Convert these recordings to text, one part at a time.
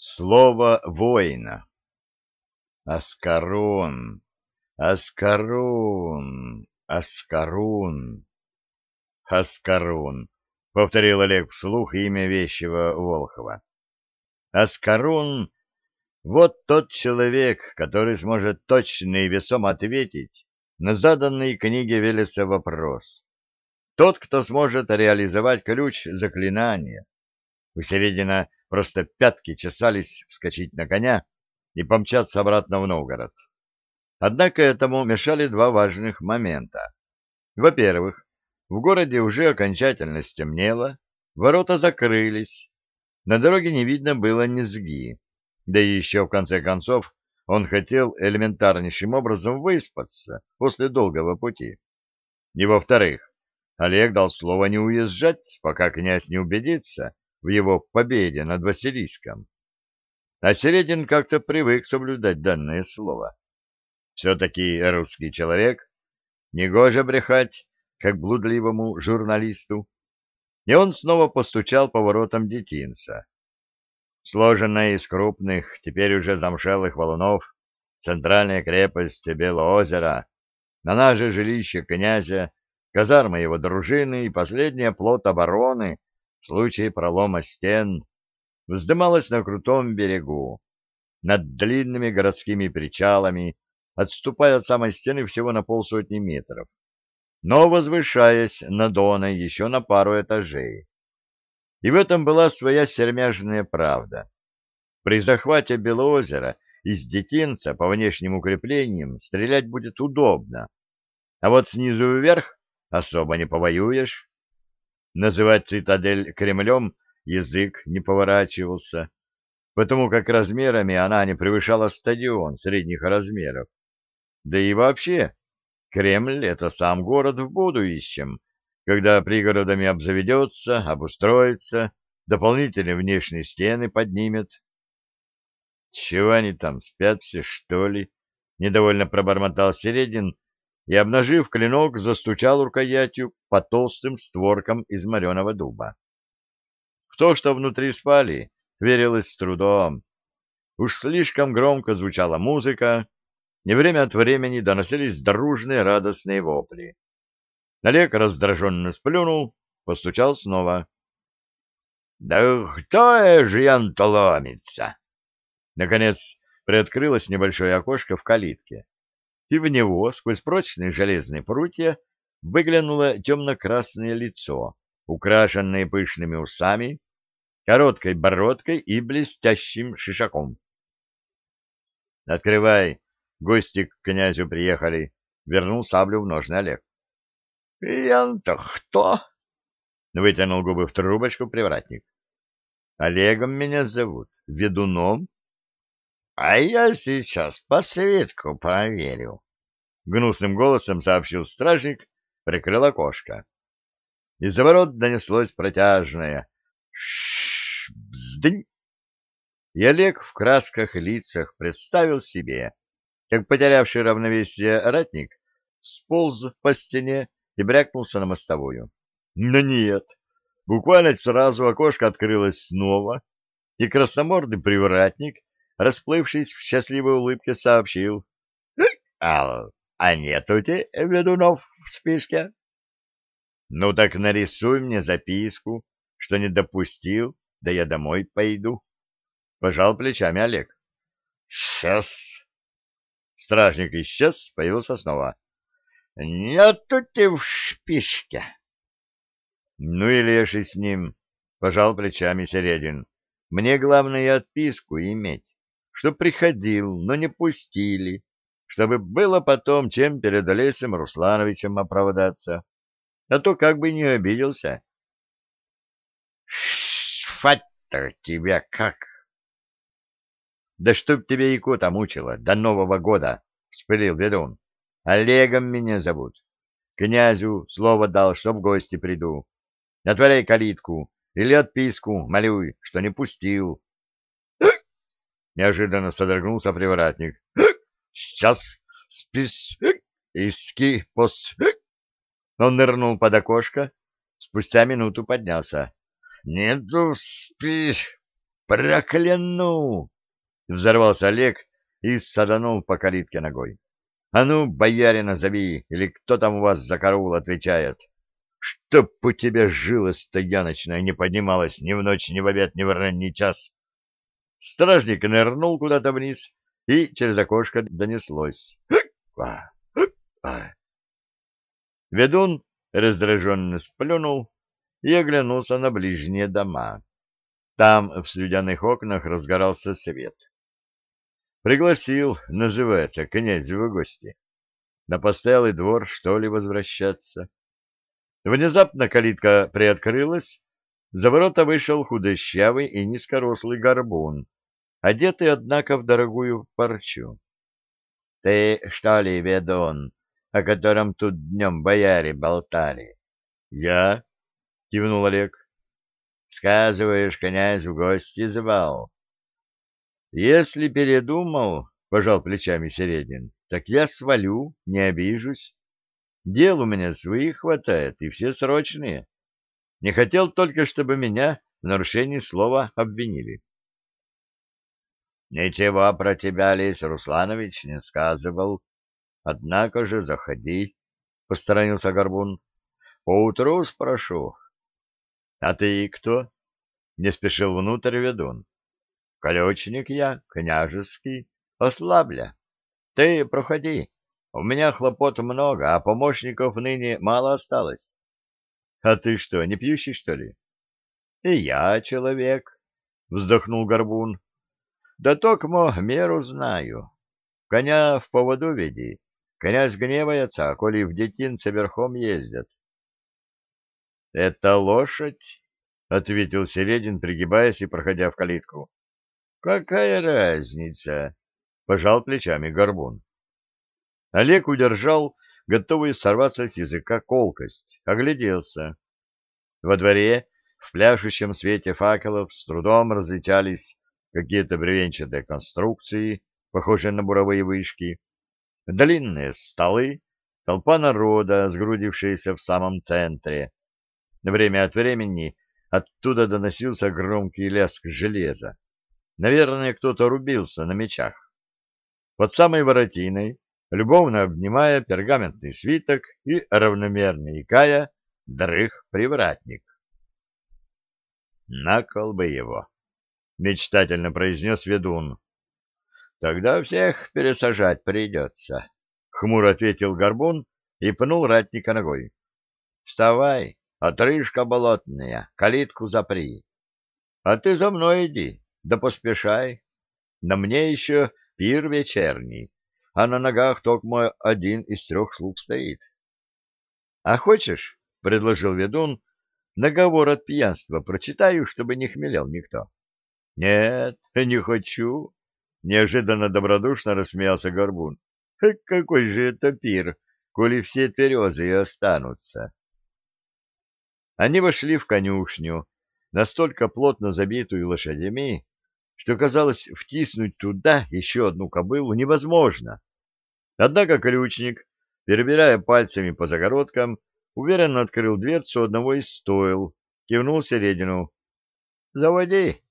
Слово воина. Аскарун, Аскарун, Аскарун. Аскарун, повторил Олег вслух имя вещего Волхова. Аскарун — вот тот человек, который сможет точно и весомо ответить на заданный книге Велеса вопрос. Тот, кто сможет реализовать ключ заклинания. У Середина просто пятки чесались вскочить на коня и помчаться обратно в Новгород. Однако этому мешали два важных момента. Во-первых, в городе уже окончательно стемнело, ворота закрылись, на дороге не видно было низги, да и еще в конце концов он хотел элементарнейшим образом выспаться после долгого пути. И во-вторых, Олег дал слово не уезжать, пока князь не убедится, в его победе над Василиском. А Середин как-то привык соблюдать данное слово. Все-таки русский человек, негоже брехать, как блудливому журналисту. И он снова постучал по воротам детинца. Сложенная из крупных, теперь уже замшелых валунов, центральная крепость Белоозера, она же жилище князя, казарма его дружины и последний оплот обороны в случае пролома стен, вздымалась на крутом берегу, над длинными городскими причалами, отступая от самой стены всего на полсотни метров, но возвышаясь над Доной еще на пару этажей. И в этом была своя сермяжная правда. При захвате Белоозера из детинца по внешним укреплениям стрелять будет удобно, а вот снизу вверх особо не повоюешь. Называть цитадель Кремлем язык не поворачивался, потому как размерами она не превышала стадион средних размеров. Да и вообще, Кремль — это сам город в будущем, когда пригородами обзаведется, обустроится, дополнительные внешние стены поднимет. — Чего они там, спят все, что ли? — недовольно пробормотал Середин, и, обнажив клинок, застучал рукоятью по толстым створкам из мореного дуба. В то, что внутри спали, верилось с трудом. Уж слишком громко звучала музыка, и время от времени доносились дружные радостные вопли. Олег раздраженно сплюнул, постучал снова. — Да кто же ян-то ломится? Наконец приоткрылось небольшое окошко в калитке и в него сквозь прочные железные прутья выглянуло темно-красное лицо, украшенное пышными усами, короткой бородкой и блестящим шишаком. «Открывай, гости к князю приехали», — вернул саблю в ножны Олег. «Ян-то кто?» — вытянул губы в трубочку привратник. «Олегом меня зовут, ведуном а я сейчас по свитку проверю. Гнусным голосом сообщил стражник, прикрыл окошко. Из-за ворот донеслось протяжное «Ш-ш-бздынь!» И Олег в красках лицах представил себе, как потерявший равновесие ратник сполз по стене и брякнулся на мостовую. Но нет, буквально сразу окошко открылось снова, и красномордый привратник расплывшись в счастливой улыбке, сообщил. — А, а нету те ведунов в списке? — Ну так нарисуй мне записку, что не допустил, да я домой пойду. Пожал плечами Олег. — Сейчас. Стражник исчез, появился снова. — Нету те в списке. — Ну и леший с ним, — пожал плечами Середин. — Мне главное отписку иметь что приходил, но не пустили, чтобы было потом чем перед Олесем Руслановичем оправдаться, а то как бы не обиделся. — Шфать-то тебя как! — Да чтоб тебя и кота мучила до Нового года, — вспылил ведун. — Олегом меня зовут. Князю слово дал, что в гости приду. Отворяй калитку или отписку, молюй, что не пустил. Неожиданно содрогнулся привратник. Сейчас спис иски пост. Он нырнул под окошко, спустя минуту поднялся. Нету спи. Прокляну! Взорвался Олег и саданул по калитке ногой. А ну, боярина зови, или кто там у вас за караул отвечает. Чтоб у тебя жила стояночная не поднималась ни в ночь, ни в обед, ни в ранний час. Стражник нырнул куда-то вниз, и через окошко донеслось. Ведун раздраженно сплюнул и оглянулся на ближние дома. Там в слюдяных окнах разгорался свет. Пригласил, называется, князь в гости. На постоялый двор, что ли, возвращаться? Внезапно калитка приоткрылась, за ворота вышел худощавый и низкорослый горбун, одетый, однако, в дорогую парчу. — Ты, что ли, ведун, о котором тут днем бояре болтали? — Я? — кивнул Олег. — Сказываешь, князь в гости звал. — Если передумал, — пожал плечами Середин, — так я свалю, не обижусь. Дел у меня своих хватает, и все срочные. Не хотел только, чтобы меня в нарушении слова обвинили. — Ничего про тебя Лис Русланович не сказывал. Однако же заходи, — посторонился Горбун. — Поутру спрошу. — А ты кто? — не спешил внутрь ведун. — Колечник я, княжеский, ослабля. Ты проходи. У меня хлопот много, а помощников ныне мало осталось. — А ты что, не пьющий, что ли? — И я человек, — вздохнул Горбун. — Да токмо меру знаю. Коня в поводу веди. Князь гневается, коли в детинце верхом ездят. — Это лошадь? — ответил Середин, пригибаясь и проходя в калитку. — Какая разница? — пожал плечами Горбун. Олег удержал готовый сорваться с языка колкость, огляделся. Во дворе, в пляшущем свете факелов, с трудом различались какие-то бревенчатые конструкции, похожие на буровые вышки, длинные столы, толпа народа, сгрудившаяся в самом центре. Время от времени оттуда доносился громкий лязг железа. Наверное, кто-то рубился на мечах. Под самой воротиной любовно обнимая пергаментный свиток и равномерно икая, дрых привратник. «На кол бы его!» — мечтательно произнес ведун. «Тогда всех пересажать придется», — хмуро ответил горбун и пнул ратника ногой. «Вставай, отрыжка болотная, калитку запри. А ты за мной иди, да поспешай. На мне еще пир вечерний, а на ногах только мой один из трех слуг стоит. — А хочешь, — предложил ведун, — наговор от пьянства прочитаю, чтобы не хмелел никто. — Нет, не хочу, — неожиданно добродушно рассмеялся Горбун. — Какой же это пир, коли все тверезы и останутся? Они вошли в конюшню, настолько плотно забитую лошадями, что казалось втиснуть туда еще одну кобылу невозможно. Однако ключник, перебирая пальцами по загородкам, уверенно открыл дверцу одного из стоил, кивнул Середину. — Заводи.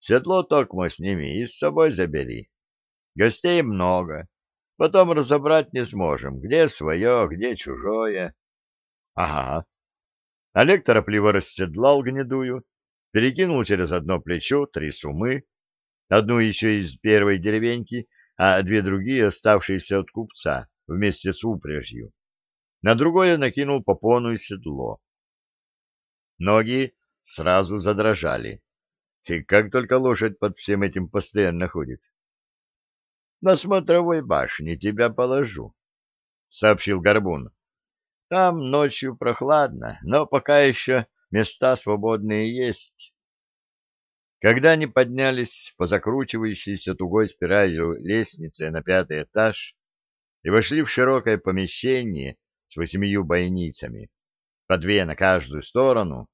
Седло токмо сними и с собой забери. Гостей много. Потом разобрать не сможем, где свое, где чужое. — Ага. Олег торопливо расседлал гнедую, перекинул через одно плечо три сумы, одну еще из первой деревеньки, а две другие, оставшиеся от купца, вместе с упряжью. На другое накинул попону и седло. Ноги сразу задрожали. И как только лошадь под всем этим постоянно ходит. — На смотровой башне тебя положу, — сообщил Горбун. — Там ночью прохладно, но пока еще места свободные есть. Когда они поднялись по закручивающейся тугой спиралью лестнице на пятый этаж и вошли в широкое помещение с восемью бойницами, по две на каждую сторону,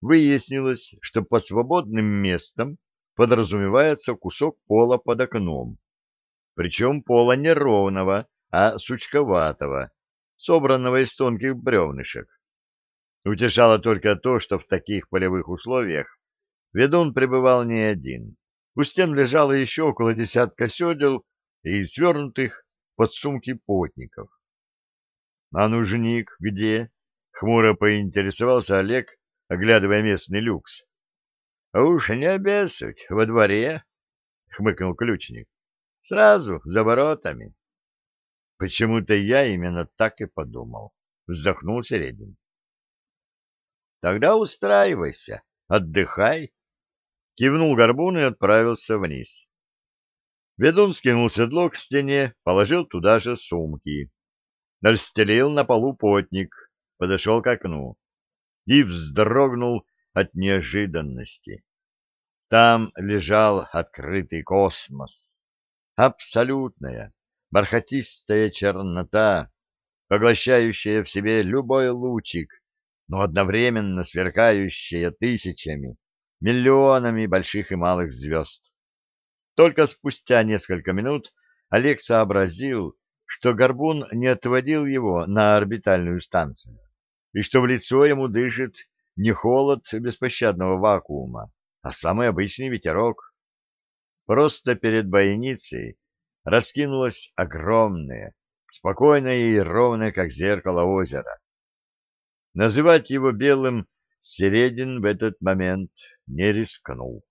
выяснилось, что под свободным местом подразумевается кусок пола под окном. Причем пола не ровного, а сучковатого, собранного из тонких бревнышек. Утешало только то, что в таких полевых условиях ведун пребывал не один. У стен лежало еще около десятка седел и свернутых под сумки потников. — А нужник где? — хмуро поинтересовался Олег, оглядывая местный люкс. — Уж не обессудь, во дворе, — хмыкнул ключник. — Сразу, за воротами. — Почему-то я именно так и подумал, — вздохнул Середин. — Тогда устраивайся, отдыхай. Кивнул горбун и отправился вниз. Ведун скинул седло к стене, положил туда же сумки. Расстелил на полу потник, подошел к окну и вздрогнул от неожиданности. Там лежал открытый космос. Абсолютная, бархатистая чернота, поглощающая в себе любой лучик, но одновременно сверкающая тысячами, миллионами больших и малых звезд. Только спустя несколько минут Олег сообразил, что Горбун не отводил его на орбитальную станцию, и что в лицо ему дышит не холод беспощадного вакуума, а самый обычный ветерок. Просто перед бойницей раскинулось огромное, спокойное и ровное, как зеркало озеро. Называть его белым Середин в этот момент не рискнул.